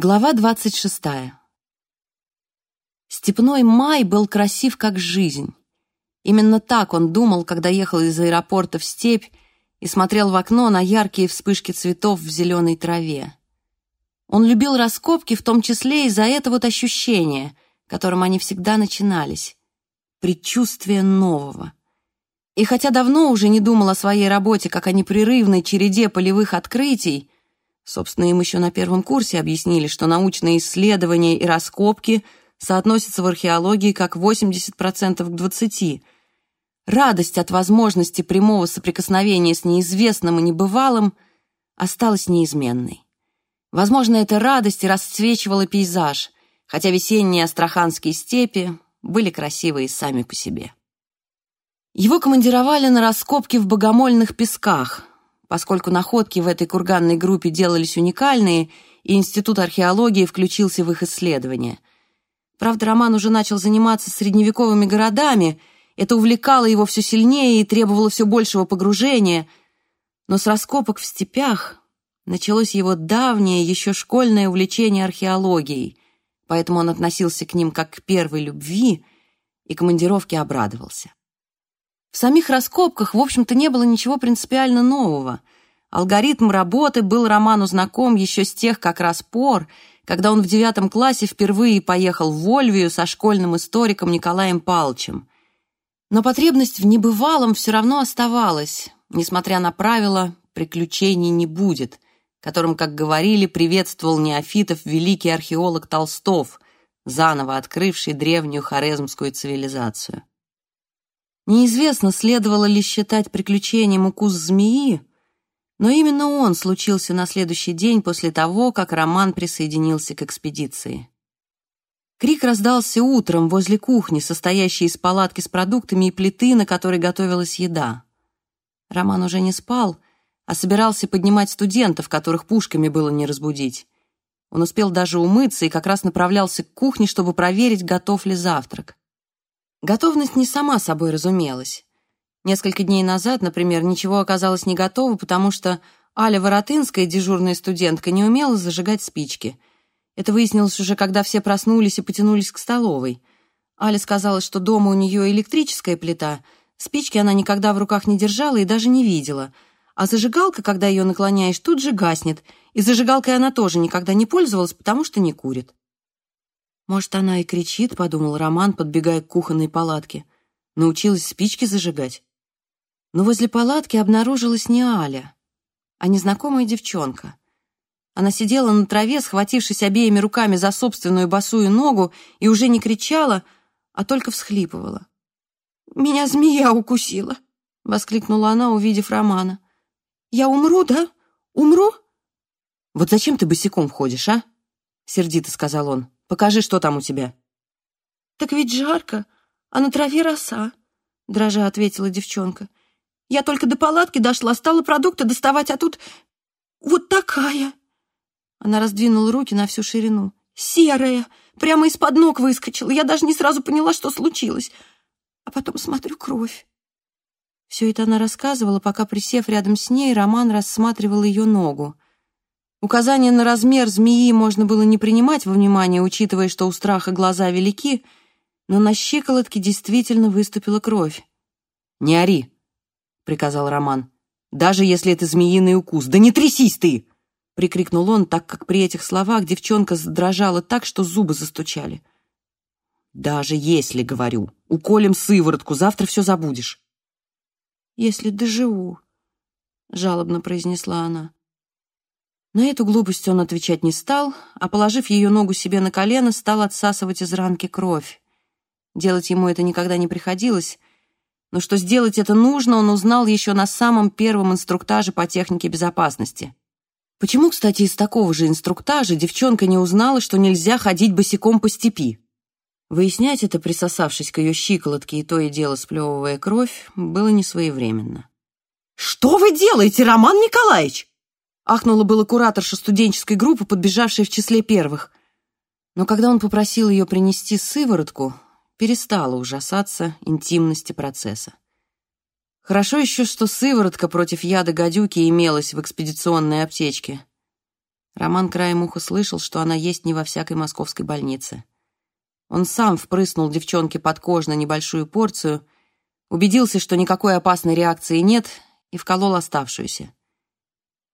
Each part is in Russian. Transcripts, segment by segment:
Глава двадцать шестая. Степной май был красив как жизнь. Именно так он думал, когда ехал из аэропорта в степь и смотрел в окно на яркие вспышки цветов в зеленой траве. Он любил раскопки, в том числе из-за этого вот ощущения, которым они всегда начинались — предчувствие нового. И хотя давно уже не думал о своей работе как о непрерывной череде полевых открытий, собственно, им еще на первом курсе объяснили, что научные исследования и раскопки соотносятся в археологии как 80% к 20%, радость от возможности прямого соприкосновения с неизвестным и небывалым осталась неизменной. Возможно, эта радость и расцвечивала пейзаж, хотя весенние астраханские степи были красивые сами по себе. Его командировали на раскопки в богомольных песках, поскольку находки в этой курганной группе делались уникальные, и Институт археологии включился в их исследования. Правда, Роман уже начал заниматься средневековыми городами, это увлекало его все сильнее и требовало все большего погружения, но с раскопок в степях началось его давнее, еще школьное увлечение археологией, поэтому он относился к ним как к первой любви и командировке обрадовался. В самих раскопках, в общем-то, не было ничего принципиально нового. Алгоритм работы был Роману знаком еще с тех как раз пор, когда он в девятом классе впервые поехал в Вольвию со школьным историком Николаем Палчем. Но потребность в небывалом все равно оставалась, несмотря на правило «приключений не будет», которым, как говорили, приветствовал неофитов великий археолог Толстов, заново открывший древнюю хорезмскую цивилизацию. Неизвестно, следовало ли считать приключением укус змеи, но именно он случился на следующий день после того, как Роман присоединился к экспедиции. Крик раздался утром возле кухни, состоящей из палатки с продуктами и плиты, на которой готовилась еда. Роман уже не спал, а собирался поднимать студентов, которых пушками было не разбудить. Он успел даже умыться и как раз направлялся к кухне, чтобы проверить, готов ли завтрак. Готовность не сама собой разумелась. Несколько дней назад, например, ничего оказалось не готово, потому что Аля Воротынская, дежурная студентка, не умела зажигать спички. Это выяснилось уже, когда все проснулись и потянулись к столовой. Аля сказала, что дома у нее электрическая плита, спички она никогда в руках не держала и даже не видела. А зажигалка, когда ее наклоняешь, тут же гаснет, и зажигалкой она тоже никогда не пользовалась, потому что не курит. «Может, она и кричит», — подумал Роман, подбегая к кухонной палатке. Научилась спички зажигать. Но возле палатки обнаружилась не Аля, а незнакомая девчонка. Она сидела на траве, схватившись обеими руками за собственную босую ногу, и уже не кричала, а только всхлипывала. «Меня змея укусила!» — воскликнула она, увидев Романа. «Я умру, да? Умру?» «Вот зачем ты босиком ходишь, а?» — сердито сказал он. Покажи, что там у тебя». «Так ведь жарко, а на траве роса», — дрожа ответила девчонка. «Я только до палатки дошла, стала продукты доставать, а тут вот такая». Она раздвинула руки на всю ширину. «Серая, прямо из-под ног выскочила. Я даже не сразу поняла, что случилось. А потом смотрю кровь». Все это она рассказывала, пока, присев рядом с ней, Роман рассматривал ее ногу. Указание на размер змеи можно было не принимать во внимание, учитывая, что у страха глаза велики, но на щиколотке действительно выступила кровь. «Не ори», — приказал Роман. «Даже если это змеиный укус. Да не трясись ты!» — прикрикнул он, так как при этих словах девчонка задрожала так, что зубы застучали. «Даже если, — говорю, — уколем сыворотку, завтра все забудешь». «Если доживу», — жалобно произнесла она. На эту глупость он отвечать не стал, а, положив ее ногу себе на колено, стал отсасывать из ранки кровь. Делать ему это никогда не приходилось, но что сделать это нужно, он узнал еще на самом первом инструктаже по технике безопасности. Почему, кстати, из такого же инструктажа девчонка не узнала, что нельзя ходить босиком по степи? Выяснять это, присосавшись к ее щиколотке и то и дело сплевывая кровь, было несвоевременно. «Что вы делаете, Роман Николаевич?» Ахнула было кураторша студенческой группы, подбежавшая в числе первых. Но когда он попросил ее принести сыворотку, перестала ужасаться интимности процесса. Хорошо еще, что сыворотка против яда гадюки имелась в экспедиционной аптечке. Роман краем уха слышал, что она есть не во всякой московской больнице. Он сам впрыснул девчонке под кожу на небольшую порцию, убедился, что никакой опасной реакции нет, и вколол оставшуюся.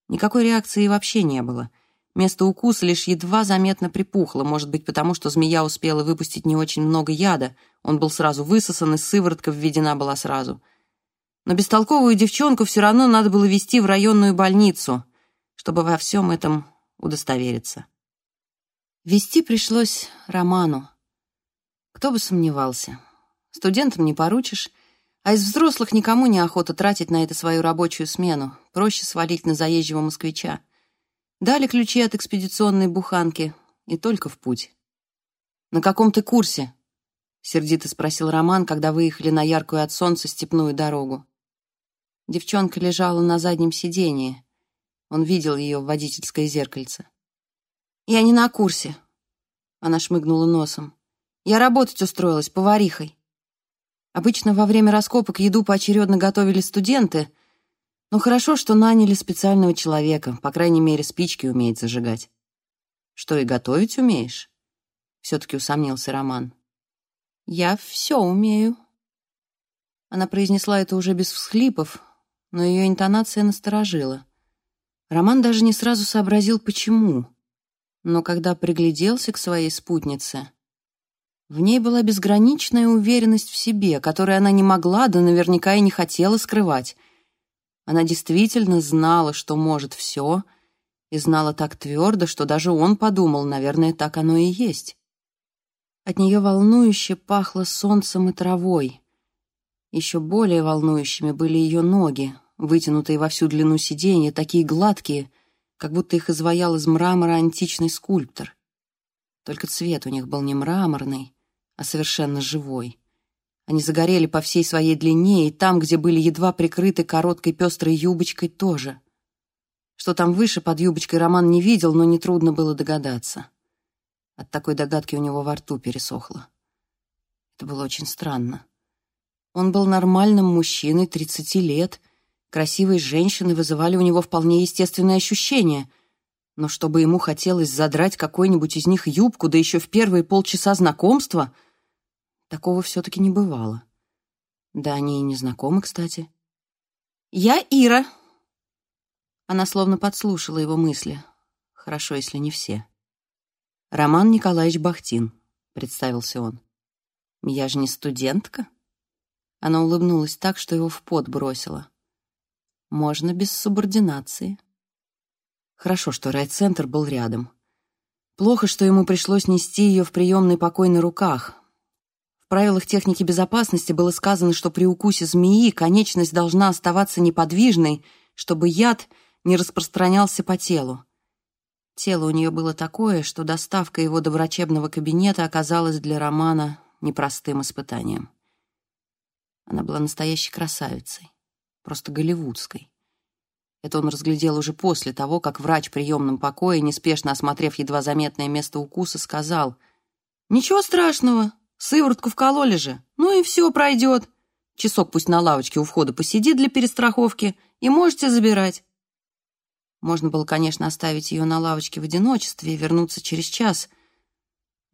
Никакой реакции вообще не было. Место укуса лишь едва заметно припухло, может быть, потому что змея успела выпустить не очень много яда, он был сразу высосан, и сыворотка введена была сразу. Но бестолковую девчонку все равно надо было везти в районную больницу, чтобы во всем этом удостовериться. Вести пришлось Роману. Кто бы сомневался. Студентам не поручишь, а из взрослых никому не охота тратить на это свою рабочую смену. Проще свалить на заезжего москвича. Дали ключи от экспедиционной буханки и только в путь. «На каком ты курсе?» — сердито спросил Роман, когда выехали на яркую от солнца степную дорогу. Девчонка лежала на заднем сидении. Он видел ее в водительское зеркальце. «Я не на курсе», — она шмыгнула носом. «Я работать устроилась поварихой». Обычно во время раскопок еду поочередно готовили студенты, но хорошо, что наняли специального человека, по крайней мере, спички умеет зажигать. Что и готовить умеешь? Все-таки усомнился Роман. Я все умею. Она произнесла это уже без всхлипов, но ее интонация насторожила. Роман даже не сразу сообразил, почему. Но когда пригляделся к своей спутнице, в ней была безграничная уверенность в себе, которую она не могла, да наверняка и не хотела скрывать. Она действительно знала, что может все, и знала так твердо, что даже он подумал, наверное, так оно и есть. От нее волнующе пахло солнцем и травой. Еще более волнующими были ее ноги, вытянутые во всю длину сиденья, такие гладкие, как будто их изваял из мрамора античный скульптор. Только цвет у них был не мраморный, а совершенно живой. Они загорели по всей своей длине, и там, где были едва прикрыты короткой пестрой юбочкой, тоже. Что там выше под юбочкой Роман не видел, но нетрудно было догадаться. От такой догадки у него во рту пересохло. Это было очень странно. Он был нормальным мужчиной, 30 лет. Красивые женщины вызывали у него вполне естественные ощущения. Но чтобы ему хотелось задрать какой-нибудь из них юбку, да еще в первые полчаса знакомства — Такого все-таки не бывало. Да они и не знакомы, кстати. «Я Ира!» Она словно подслушала его мысли. Хорошо, если не все. «Роман Николаевич Бахтин», — представился он. «Я же не студентка?» Она улыбнулась так, что его в пот бросила. «Можно без субординации». Хорошо, что райцентр был рядом. Плохо, что ему пришлось нести ее в приемный покой на руках, в правилах техники безопасности было сказано, что при укусе змеи конечность должна оставаться неподвижной, чтобы яд не распространялся по телу. Тело у нее было такое, что доставка его до врачебного кабинета оказалась для Романа непростым испытанием. Она была настоящей красавицей, просто голливудской. Это он разглядел уже после того, как врач в приемном покое, неспешно осмотрев едва заметное место укуса, сказал «Ничего страшного, Сыворотку вкололи же. Ну и все пройдет. Часок пусть на лавочке у входа посидит для перестраховки, и можете забирать. Можно было, конечно, оставить ее на лавочке в одиночестве и вернуться через час,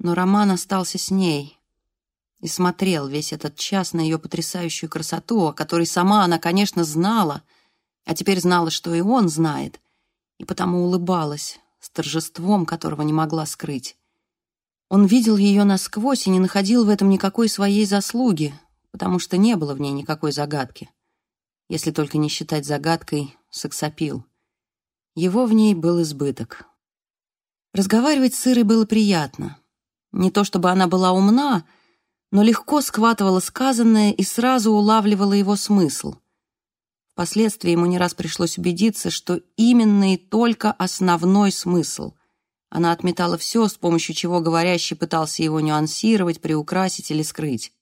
но Роман остался с ней и смотрел весь этот час на ее потрясающую красоту, о которой сама она, конечно, знала, а теперь знала, что и он знает, и потому улыбалась с торжеством, которого не могла скрыть. Он видел ее насквозь и не находил в этом никакой своей заслуги, потому что не было в ней никакой загадки. Если только не считать загадкой сексапил. Его в ней был избыток. Разговаривать с Ирой было приятно. Не то чтобы она была умна, но легко схватывала сказанное и сразу улавливала его смысл. Впоследствии ему не раз пришлось убедиться, что именно и только основной смысл — она отметала все, с помощью чего говорящий пытался его нюансировать, приукрасить или скрыть.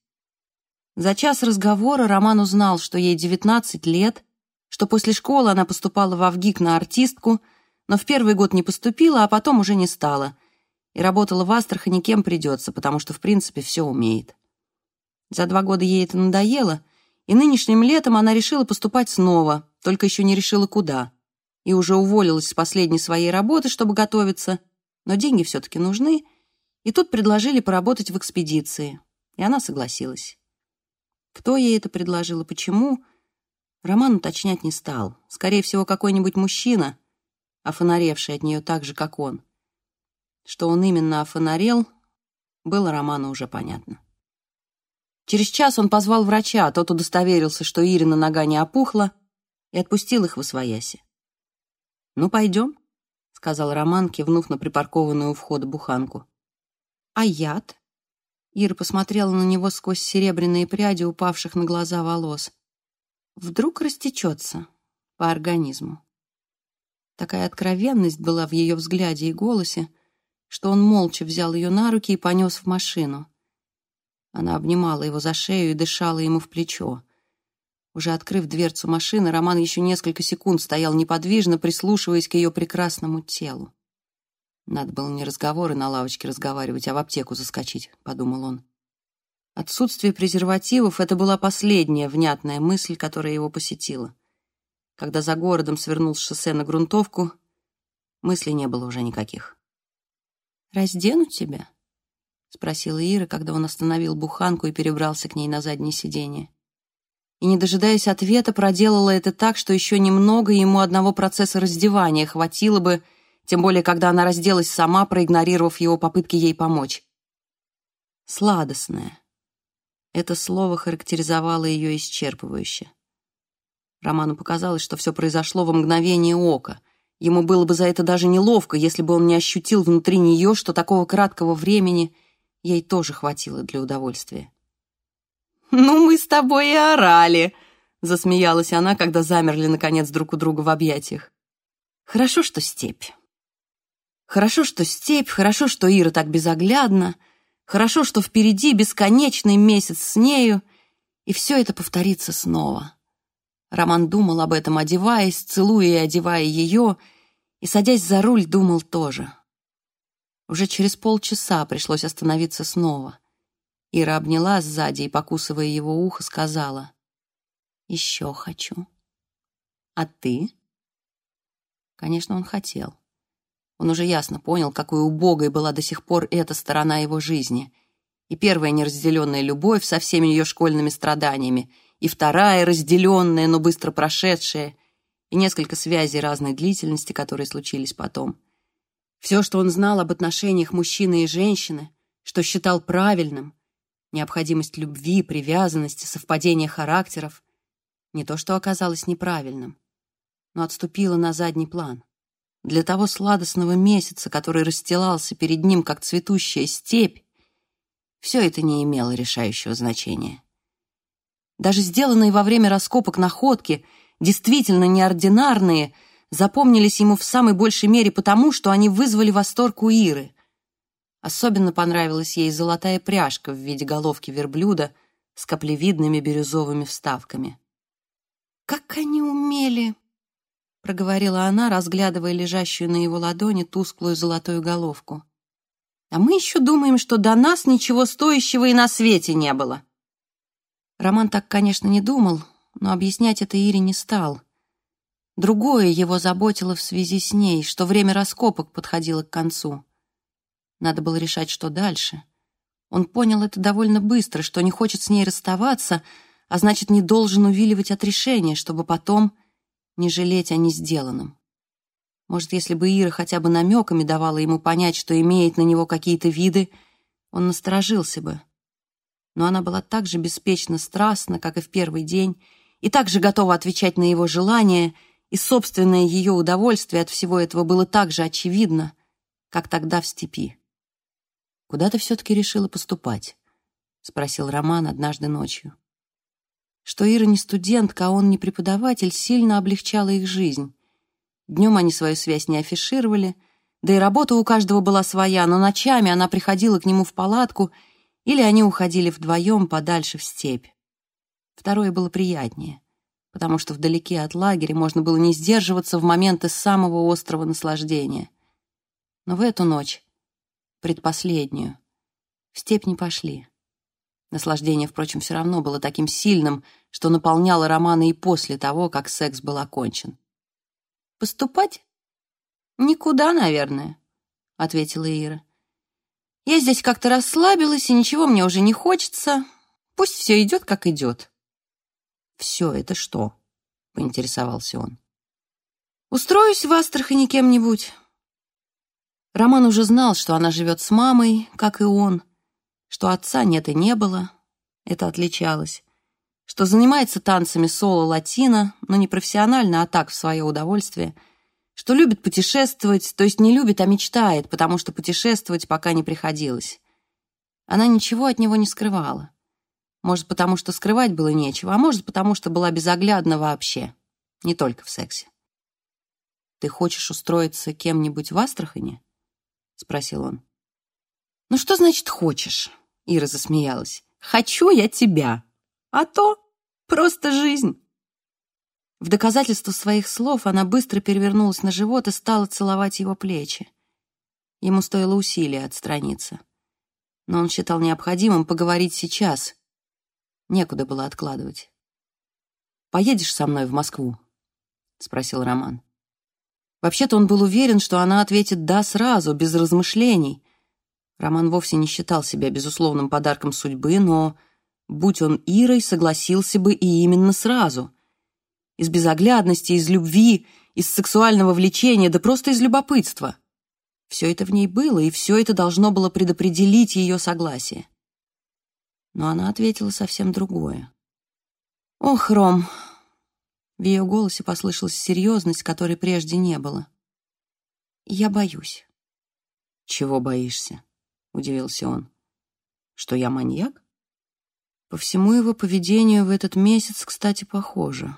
За час разговора Роман узнал, что ей 19 лет, что после школы она поступала в Авгик на артистку, но в первый год не поступила, а потом уже не стала. И работала в Астрахани кем придется, потому что, в принципе, все умеет. За два года ей это надоело, и нынешним летом она решила поступать снова, только еще не решила куда. и уже уволилась с последней своей работы, чтобы готовиться, но деньги все-таки нужны, и тут предложили поработать в экспедиции, и она согласилась. Кто ей это предложил и почему, Роман уточнять не стал. Скорее всего, какой-нибудь мужчина, офонаревший от нее так же, как он. Что он именно офонарел, было Роману уже понятно. Через час он позвал врача, а тот удостоверился, что Ирина нога не опухла, и отпустил их в освояси. «Ну, пойдем», — сказал Роман, кивнув на припаркованную у входа буханку. «А яд?» Ира посмотрела на него сквозь серебряные пряди упавших на глаза волос. «Вдруг растечется по организму?» Такая откровенность была в ее взгляде и голосе, что он молча взял ее на руки и понес в машину. Она обнимала его за шею и дышала ему в плечо. Уже открыв дверцу машины, Роман еще несколько секунд стоял неподвижно, прислушиваясь к ее прекрасному телу. «Надо было не разговоры на лавочке разговаривать, а в аптеку заскочить», — подумал он. Отсутствие презервативов — это была последняя внятная мысль, которая его посетила. Когда за городом свернул с шоссе на грунтовку, мыслей не было уже никаких. «Раздену тебя?» — спросила Ира, когда он остановил буханку и перебрался к ней на заднее сиденье. И, не дожидаясь ответа, проделала это так, что еще немного ему одного процесса раздевания хватило бы, тем более, когда она разделась сама, проигнорировав его попытки ей помочь. «Сладостная». Это слово характеризовало ее исчерпывающе. Роману показалось, что все произошло во мгновение ока. Ему было бы за это даже неловко, если бы он не ощутил внутри нее, что такого краткого времени ей тоже хватило для удовольствия. «Ну, мы с тобой и орали!» — засмеялась она, когда замерли, наконец, друг у друга в объятиях. «Хорошо, что степь. Хорошо, что степь, хорошо, что Ира так безоглядна, хорошо, что впереди бесконечный месяц с нею, и все это повторится снова». Роман думал об этом, одеваясь, целуя и одевая ее, и, садясь за руль, думал тоже. Уже через полчаса пришлось остановиться снова. Ира обняла сзади и, покусывая его ухо, сказала, «Еще хочу». «А ты?» Конечно, он хотел. Он уже ясно понял, какой убогой была до сих пор эта сторона его жизни. И первая неразделенная любовь со всеми ее школьными страданиями — и вторая разделенная, но быстро прошедшая, и несколько связей разной длительности, которые случились потом. Все, что он знал об отношениях мужчины и женщины, что считал правильным, необходимость любви, привязанности, совпадения характеров, не то что оказалось неправильным, но отступило на задний план. Для того сладостного месяца, который расстилался перед ним, как цветущая степь, все это не имело решающего значения. Даже сделанные во время раскопок находки, действительно неординарные, запомнились ему в самой большей мере потому, что они вызвали восторг у Иры. Особенно понравилась ей золотая пряжка в виде головки верблюда с каплевидными бирюзовыми вставками. «Как они умели!» — проговорила она, разглядывая лежащую на его ладони тусклую золотую головку. «А мы еще думаем, что до нас ничего стоящего и на свете не было!» Роман так, конечно, не думал, но объяснять это Ире не стал. Другое его заботило в связи с ней, что время раскопок подходило к концу. Надо было решать, что дальше. Он понял это довольно быстро, что не хочет с ней расставаться, а значит, не должен увиливать от решения, чтобы потом не жалеть о несделанном. Может, если бы Ира хотя бы намеками давала ему понять, что имеет на него какие-то виды, он насторожился бы но она была так же беспечно страстна, как и в первый день, и так же готова отвечать на его желания, и собственное ее удовольствие от всего этого было так же очевидно, как тогда в степи. «Куда ты все-таки решила поступать?» — спросил Роман однажды ночью. Что Ира не студентка, а он не преподаватель, сильно облегчало их жизнь. Днем они свою связь не афишировали, да и работа у каждого была своя, но ночами она приходила к нему в палатку — или они уходили вдвоем подальше в степь. Второе было приятнее, потому что вдалеке от лагеря можно было не сдерживаться в моменты самого острого наслаждения. Но в эту ночь, предпоследнюю, в степь не пошли. Наслаждение, впрочем, все равно было таким сильным, что наполняло романы и после того, как секс был окончен. Поступать? Никуда, наверное, ответила Ира. Я здесь как-то расслабилась, и ничего мне уже не хочется. Пусть все идет, как идет. Все это что? поинтересовался он. Устроюсь в Астрахани кем-нибудь. Роман уже знал, что она живет с мамой, как и он, что отца нет и не было, это отличалось, что занимается танцами соло-латино, но не профессионально, а так, в свое удовольствие, что любит путешествовать, то есть не любит, а мечтает, потому что путешествовать пока не приходилось. Она ничего от него не скрывала. Может, потому что скрывать было нечего, а может, потому что была безоглядна вообще, не только в сексе. «Ты хочешь устроиться кем-нибудь в Астрахани?» — спросил он. «Ну что значит «хочешь»?» — Ира засмеялась. «Хочу я тебя, а то просто жизнь». В доказательство своих слов она быстро перевернулась на живот и стала целовать его плечи. Ему стоило усилия отстраниться. Но он считал необходимым поговорить сейчас. Некуда было откладывать. «Поедешь со мной в Москву?» — спросил Роман. Вообще-то он был уверен, что она ответит «да» сразу, без размышлений. Роман вовсе не считал себя безусловным подарком судьбы, но, будь он Ирой, согласился бы и именно сразу. Из безоглядности, из любви, из сексуального влечения, да просто из любопытства. Все это в ней было, и все это должно было предопределить ее согласие. Но она ответила совсем другое. «Ох, Ром, в ее голосе послышалась серьезность, которой прежде не было. «Я боюсь». «Чего боишься?» — удивился он. «Что я маньяк?» По всему его поведению в этот месяц, кстати, похоже.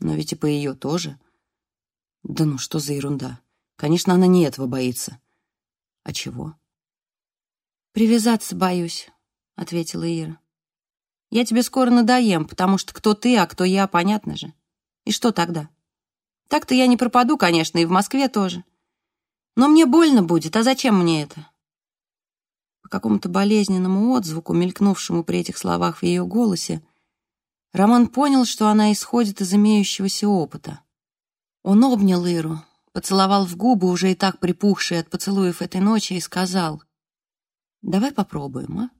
Но ведь и по ее тоже. Да ну, что за ерунда. Конечно, она не этого боится. А чего? «Привязаться боюсь», — ответила Ира. «Я тебе скоро надоем, потому что кто ты, а кто я, понятно же. И что тогда? Так-то я не пропаду, конечно, и в Москве тоже. Но мне больно будет, а зачем мне это? По какому-то болезненному отзвуку, мелькнувшему при этих словах в ее голосе, Роман понял, что она исходит из имеющегося опыта. Он обнял Иру, поцеловал в губы, уже и так припухшие от поцелуев этой ночи, и сказал, «Давай попробуем, а?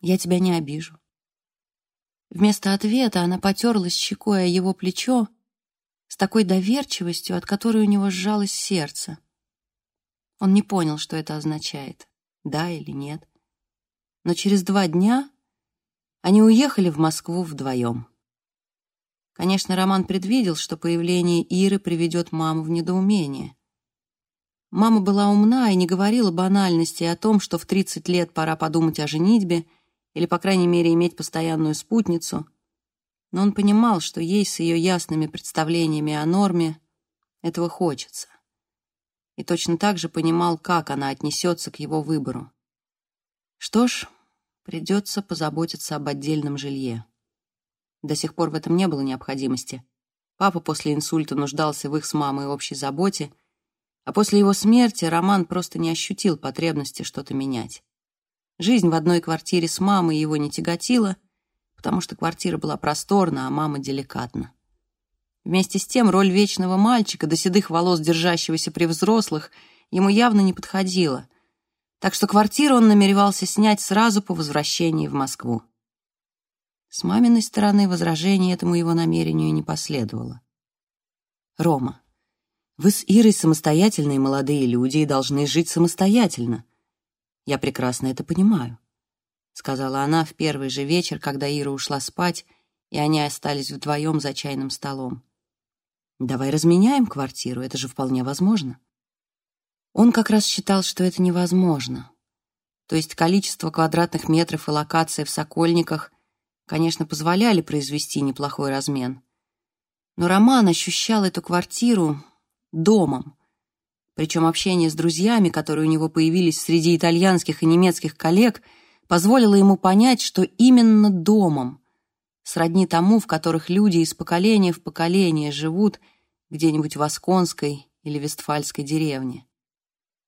Я тебя не обижу. Вместо ответа она потерлась щекой о его плечо с такой доверчивостью, от которой у него сжалось сердце. Он не понял, что это означает, да или нет. Но через два дня они уехали в Москву вдвоем. Конечно, Роман предвидел, что появление Иры приведет маму в недоумение. Мама была умна и не говорила банальности о том, что в 30 лет пора подумать о женитьбе или, по крайней мере, иметь постоянную спутницу, но он понимал, что ей с ее ясными представлениями о норме этого хочется. И точно так же понимал, как она отнесется к его выбору. Что ж, придется позаботиться об отдельном жилье. До сих пор в этом не было необходимости. Папа после инсульта нуждался в их с мамой общей заботе, а после его смерти Роман просто не ощутил потребности что-то менять. Жизнь в одной квартире с мамой его не тяготила, потому что квартира была просторна, а мама деликатна. Вместе с тем роль вечного мальчика, до седых волос держащегося при взрослых, ему явно не подходила, так что квартиру он намеревался снять сразу по возвращении в Москву. С маминой стороны возражений этому его намерению не последовало. «Рома, вы с Ирой самостоятельные молодые люди и должны жить самостоятельно», я прекрасно это понимаю», — сказала она в первый же вечер, когда Ира ушла спать, и они остались вдвоем за чайным столом. «Давай разменяем квартиру, это же вполне возможно». Он как раз считал, что это невозможно. То есть количество квадратных метров и локация в Сокольниках, конечно, позволяли произвести неплохой размен. Но Роман ощущал эту квартиру домом, причем общение с друзьями, которые у него появились среди итальянских и немецких коллег, позволило ему понять, что именно домом, сродни тому, в которых люди из поколения в поколение живут где-нибудь в Асконской или Вестфальской деревне.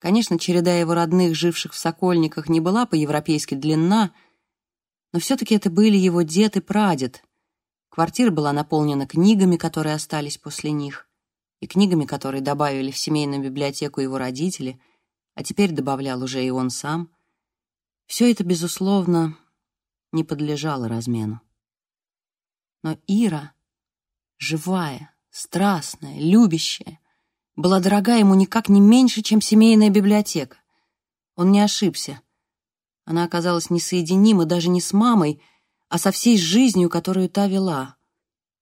Конечно, череда его родных, живших в Сокольниках, не была по-европейски длинна, но все-таки это были его дед и прадед. Квартира была наполнена книгами, которые остались после них. И книгами, которые добавили в семейную библиотеку его родители, а теперь добавлял уже и он сам, все это, безусловно, не подлежало размену. Но Ира, живая, страстная, любящая, была дорога ему никак не меньше, чем семейная библиотека. Он не ошибся. Она оказалась несоединима даже не с мамой, а со всей жизнью, которую та вела.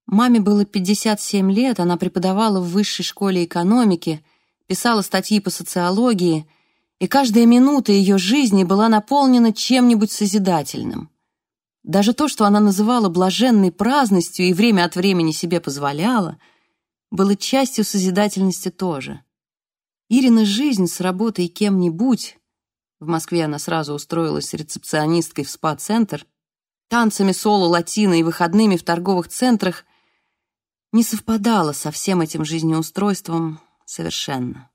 Маме было 57 лет, она преподавала в высшей школе экономики, писала статьи по социологии, и каждая минута ее жизни была наполнена чем-нибудь созидательным. Даже то, что она называла блаженной праздностью и время от времени себе позволяла, было частью созидательности тоже. Ирина жизнь с работой кем-нибудь, в Москве она сразу устроилась рецепционисткой в спа-центр, танцами соло, латино и выходными в торговых центрах, не совпадала со всем этим жизнеустройством совершенно.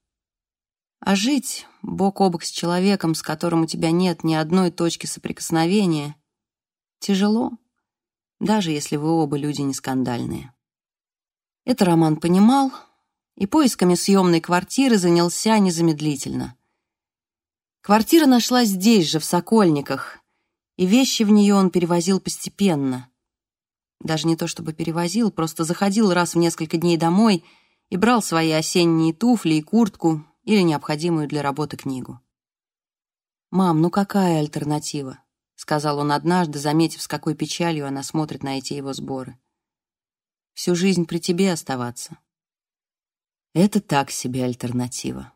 А жить бок о бок с человеком, с которым у тебя нет ни одной точки соприкосновения, тяжело, даже если вы оба люди не скандальные. Это Роман понимал и поисками съемной квартиры занялся незамедлительно. Квартира нашлась здесь же, в Сокольниках, и вещи в нее он перевозил постепенно. Даже не то чтобы перевозил, просто заходил раз в несколько дней домой и брал свои осенние туфли и куртку или необходимую для работы книгу. «Мам, ну какая альтернатива?» — сказал он однажды, заметив, с какой печалью она смотрит на эти его сборы. «Всю жизнь при тебе оставаться». «Это так себе альтернатива».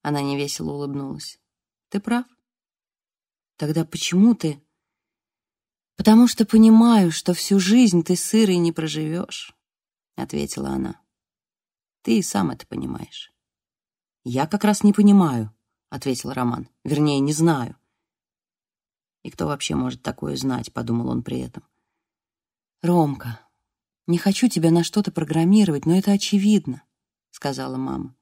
Она невесело улыбнулась. «Ты прав». «Тогда почему ты...» «Потому что понимаю, что всю жизнь ты сырой не проживешь», — ответила она. «Ты и сам это понимаешь». «Я как раз не понимаю», — ответил Роман. «Вернее, не знаю». «И кто вообще может такое знать?» — подумал он при этом. «Ромка, не хочу тебя на что-то программировать, но это очевидно», — сказала мама.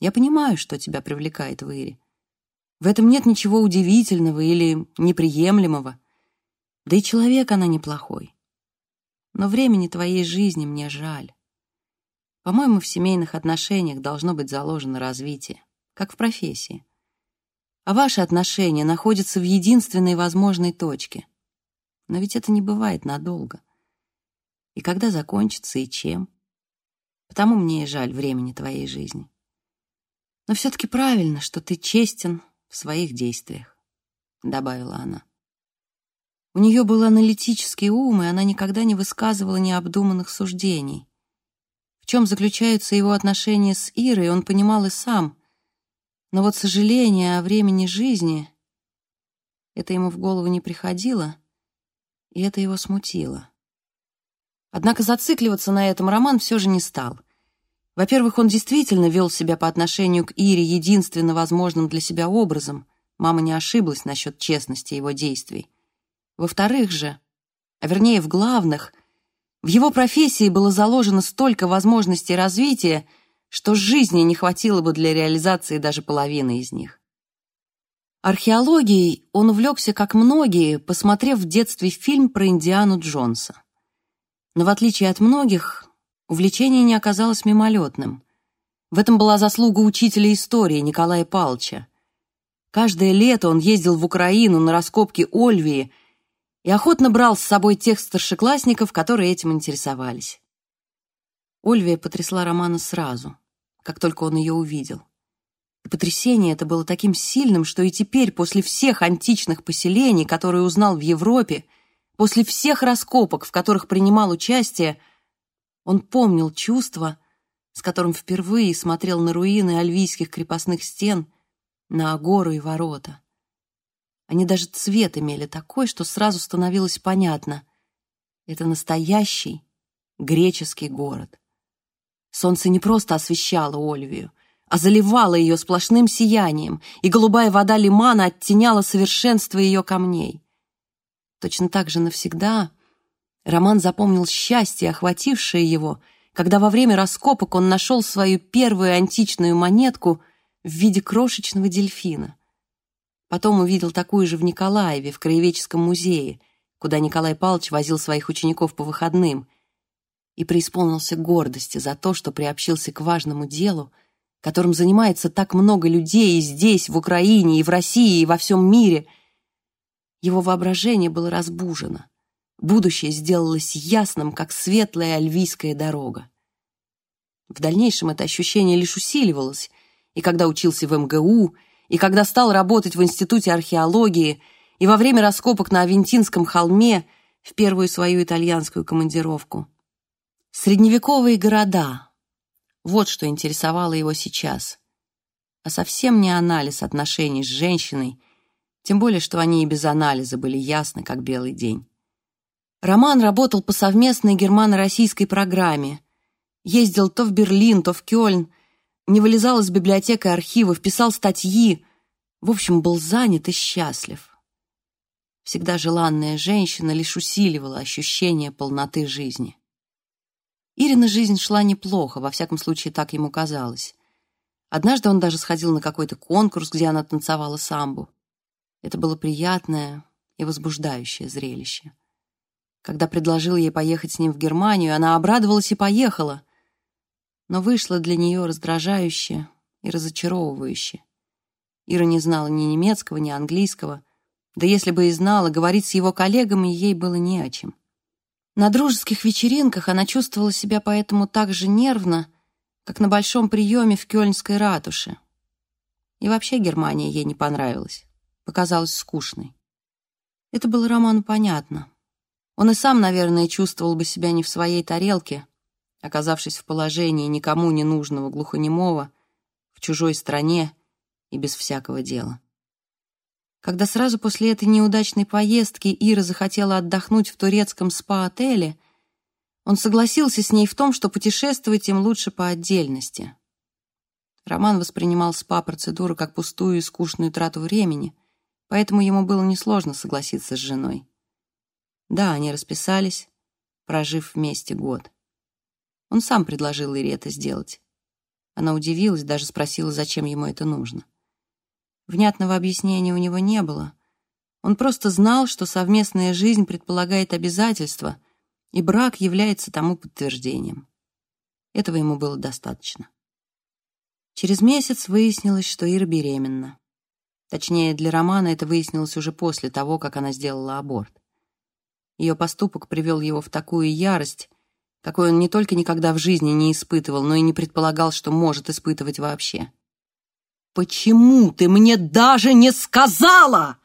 «Я понимаю, что тебя привлекает в Ире. В этом нет ничего удивительного или неприемлемого. Да и человек она неплохой. Но времени твоей жизни мне жаль. По-моему, в семейных отношениях должно быть заложено развитие, как в профессии. А ваши отношения находятся в единственной возможной точке. Но ведь это не бывает надолго. И когда закончится, и чем. Потому мне и жаль времени твоей жизни. Но все-таки правильно, что ты честен в своих действиях, — добавила она. У нее был аналитический ум, и она никогда не высказывала необдуманных суждений. В чем заключаются его отношения с Ирой, он понимал и сам. Но вот сожаление о времени жизни — это ему в голову не приходило, и это его смутило. Однако зацикливаться на этом Роман все же не стал. Во-первых, он действительно вел себя по отношению к Ире единственно возможным для себя образом. Мама не ошиблась насчет честности его действий. Во-вторых же, а вернее в главных — в его профессии было заложено столько возможностей развития, что жизни не хватило бы для реализации даже половины из них. Археологией он увлекся, как многие, посмотрев в детстве фильм про Индиану Джонса. Но в отличие от многих, увлечение не оказалось мимолетным. В этом была заслуга учителя истории Николая Палча. Каждое лето он ездил в Украину на раскопки Ольвии – и охотно брал с собой тех старшеклассников, которые этим интересовались. Ольвия потрясла Романа сразу, как только он ее увидел. И потрясение это было таким сильным, что и теперь, после всех античных поселений, которые узнал в Европе, после всех раскопок, в которых принимал участие, он помнил чувство, с которым впервые смотрел на руины альвийских крепостных стен, на гору и ворота. Они даже цвет имели такой, что сразу становилось понятно. Это настоящий греческий город. Солнце не просто освещало Ольвию, а заливало ее сплошным сиянием, и голубая вода лимана оттеняла совершенство ее камней. Точно так же навсегда Роман запомнил счастье, охватившее его, когда во время раскопок он нашел свою первую античную монетку в виде крошечного дельфина — Потом увидел такую же в Николаеве, в Краеведческом музее, куда Николай Павлович возил своих учеников по выходным. и преисполнился гордости за то, что приобщился к важному делу, которым занимается так много людей и здесь, в Украине, и в России, и во всем мире. Его воображение было разбужено. Будущее сделалось ясным, как светлая альвийская дорога. В дальнейшем это ощущение лишь усиливалось, и когда учился в МГУ, и когда стал работать в Институте археологии, и во время раскопок на Авентинском холме в первую свою итальянскую командировку. Средневековые города — вот что интересовало его сейчас, а совсем не анализ отношений с женщиной, тем более, что они и без анализа были ясны, как белый день. Роман работал по совместной германо-российской программе, ездил то в Берлин, то в Кёльн, не вылезал из библиотек и архивов, писал статьи, в общем, был занят и счастлив. Всегда желанная женщина лишь усиливала ощущение полноты жизни. Ирина жизнь шла неплохо, во всяком случае, так ему казалось. Однажды он даже сходил на какой-то конкурс, где она танцевала самбу. Это было приятное и возбуждающее зрелище. Когда предложил ей поехать с ним в Германию, она обрадовалась и поехала. Но вышло для нее раздражающе и разочаровывающе. Ира не знала ни немецкого, ни английского. Да если бы и знала, говорить с его коллегами ей было не о чем. На дружеских вечеринках она чувствовала себя поэтому так же нервно, как на большом приеме в Кёльнской ратуше. И вообще Германия ей не понравилась, показалась скучной. Это было Роману понятно. Он и сам, наверное, чувствовал бы себя не в своей тарелке, оказавшись в положении никому не нужного глухонемого, в чужой стране и без всякого дела. Когда сразу после этой неудачной поездки Ира захотела отдохнуть в турецком спа-отеле, он согласился с ней в том, что путешествовать им лучше по отдельности. Роман воспринимал спа-процедуру как пустую и скучную трату времени, поэтому ему было несложно согласиться с женой. Да, они расписались, прожив вместе год. Он сам предложил Ире это сделать. Она удивилась, даже спросила, зачем ему это нужно. Внятного объяснения у него не было. Он просто знал, что совместная жизнь предполагает обязательства, и брак является тому подтверждением. Этого ему было достаточно. Через месяц выяснилось, что Ира беременна. Точнее, для Романа это выяснилось уже после того, как она сделала аборт. Ее поступок привел его в такую ярость, какой он не только никогда в жизни не испытывал, но и не предполагал, что может испытывать вообще. «Почему ты мне даже не сказала?»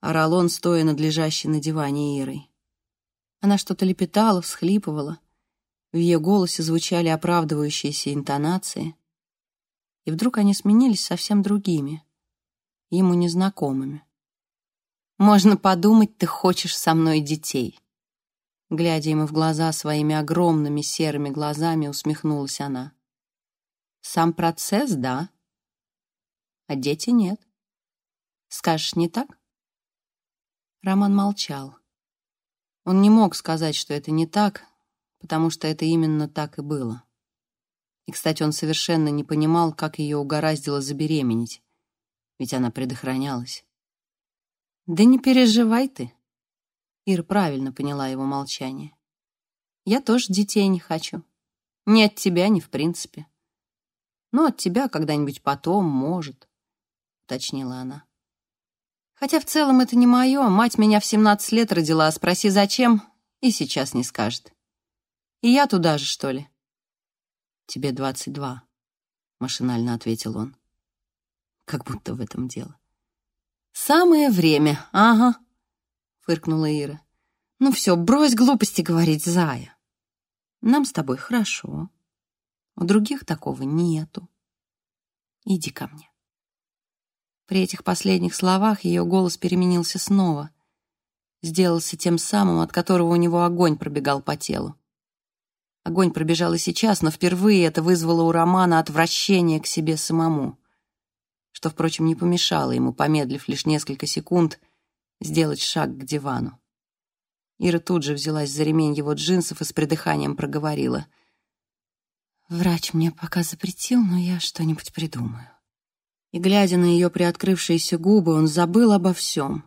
Орал он, стоя над лежащей на диване Ирой. Она что-то лепетала, всхлипывала. В ее голосе звучали оправдывающиеся интонации. И вдруг они сменились совсем другими, ему незнакомыми. «Можно подумать, ты хочешь со мной детей». Глядя ему в глаза своими огромными серыми глазами, усмехнулась она. «Сам процесс, да?» а дети нет. Скажешь, не так? Роман молчал. Он не мог сказать, что это не так, потому что это именно так и было. И, кстати, он совершенно не понимал, как ее угораздило забеременеть, ведь она предохранялась. «Да не переживай ты», — Ира правильно поняла его молчание. «Я тоже детей не хочу. Ни от тебя, ни в принципе. Но от тебя когда-нибудь потом, может уточнила она. Хотя в целом это не мое. Мать меня в 17 лет родила, а спроси зачем, и сейчас не скажет. И я туда же, что ли? Тебе 22, машинально ответил он. Как будто в этом дело. Самое время, ага, фыркнула Ира. Ну все, брось глупости говорить, Зая. Нам с тобой хорошо. У других такого нету. Иди ко мне. При этих последних словах ее голос переменился снова. Сделался тем самым, от которого у него огонь пробегал по телу. Огонь пробежал и сейчас, но впервые это вызвало у Романа отвращение к себе самому, что, впрочем, не помешало ему, помедлив лишь несколько секунд, сделать шаг к дивану. Ира тут же взялась за ремень его джинсов и с придыханием проговорила. «Врач мне пока запретил, но я что-нибудь придумаю» и, глядя на ее приоткрывшиеся губы, он забыл обо всем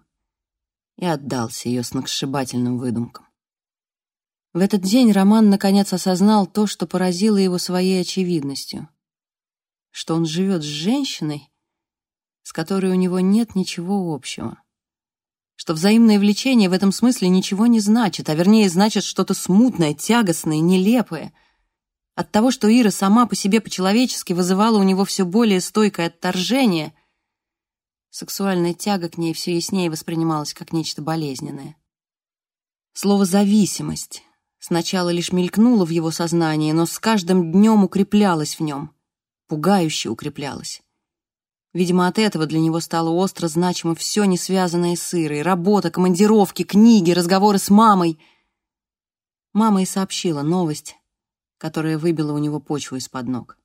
и отдался ее сногсшибательным выдумкам. В этот день Роман наконец осознал то, что поразило его своей очевидностью. Что он живет с женщиной, с которой у него нет ничего общего. Что взаимное влечение в этом смысле ничего не значит, а вернее значит что-то смутное, тягостное, нелепое. От того, что Ира сама по себе по-человечески вызывала у него все более стойкое отторжение, сексуальная тяга к ней все яснее воспринималась как нечто болезненное. Слово «зависимость» Сначала лишь мелькнуло в его сознании, но с каждым днем укреплялось в нем, пугающе укреплялось. Видимо, от этого для него стало остро значимо все, не связанное с Ирой. Работа, командировки, книги, разговоры с мамой. Мама и сообщила новость, которая выбила у него почву из-под ног.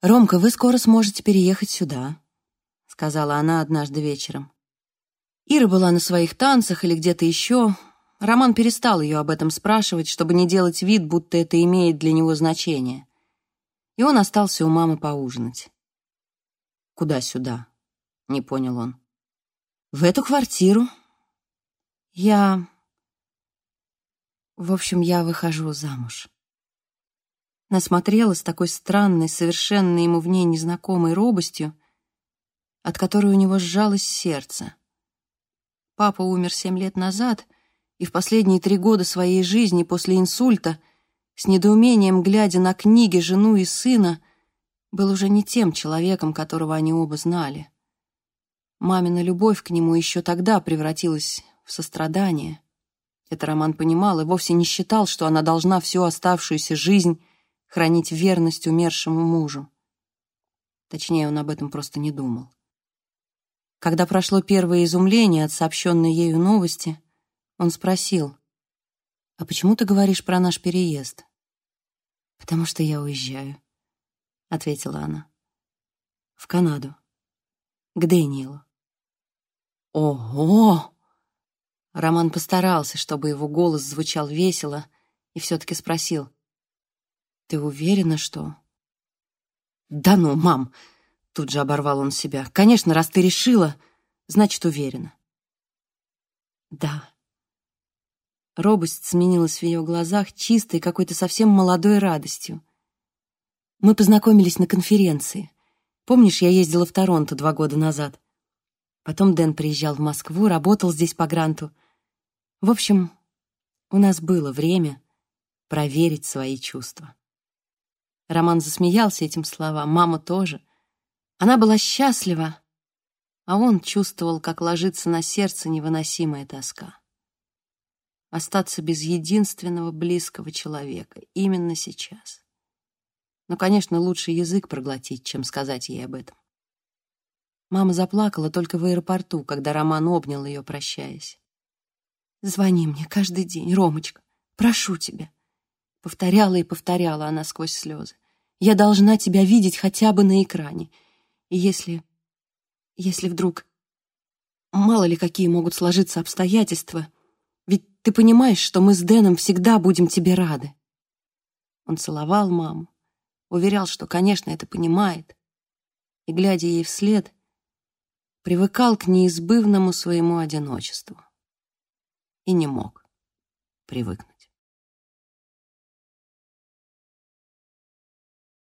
«Ромка, вы скоро сможете переехать сюда», — сказала она однажды вечером. Ира была на своих танцах или где-то еще, Роман перестал ее об этом спрашивать, чтобы не делать вид, будто это имеет для него значение. И он остался у мамы поужинать. «Куда сюда?» — не понял он. «В эту квартиру. Я... В общем, я выхожу замуж». Насмотрелась такой странной, совершенно ему в ней незнакомой робостью, от которой у него сжалось сердце. Папа умер семь лет назад, и в последние три года своей жизни после инсульта, с недоумением глядя на книги, жену и сына, был уже не тем человеком, которого они оба знали. Мамина любовь к нему еще тогда превратилась в сострадание. Это Роман понимал и вовсе не считал, что она должна всю оставшуюся жизнь хранить верность умершему мужу. Точнее, он об этом просто не думал. Когда прошло первое изумление от сообщенной ею новости, он спросил, «А почему ты говоришь про наш переезд?» «Потому что я уезжаю», — ответила она. «В Канаду. К Дэниелу». «Ого!» Роман постарался, чтобы его голос звучал весело, и все-таки спросил, «Ты уверена, что...» «Да ну, мам!» — тут же оборвал он себя. «Конечно, раз ты решила, значит, уверена». «Да», Робость сменилась в ее глазах чистой, какой-то совсем молодой радостью. Мы познакомились на конференции. Помнишь, я ездила в Торонто два года назад? Потом Дэн приезжал в Москву, работал здесь по гранту. В общем, у нас было время проверить свои чувства. Роман засмеялся этим словам, мама тоже. Она была счастлива, а он чувствовал, как ложится на сердце невыносимая тоска остаться без единственного близкого человека именно сейчас. Но, конечно, лучше язык проглотить, чем сказать ей об этом. Мама заплакала только в аэропорту, когда Роман обнял ее, прощаясь. «Звони мне каждый день, Ромочка, прошу тебя», — повторяла и повторяла она сквозь слезы. «Я должна тебя видеть хотя бы на экране. И если... если вдруг... Мало ли какие могут сложиться обстоятельства, ты понимаешь, что мы с Дэном всегда будем тебе рады?» Он целовал маму, уверял, что, конечно, это понимает, и, глядя ей вслед, привыкал к неизбывному своему одиночеству и не мог привыкнуть.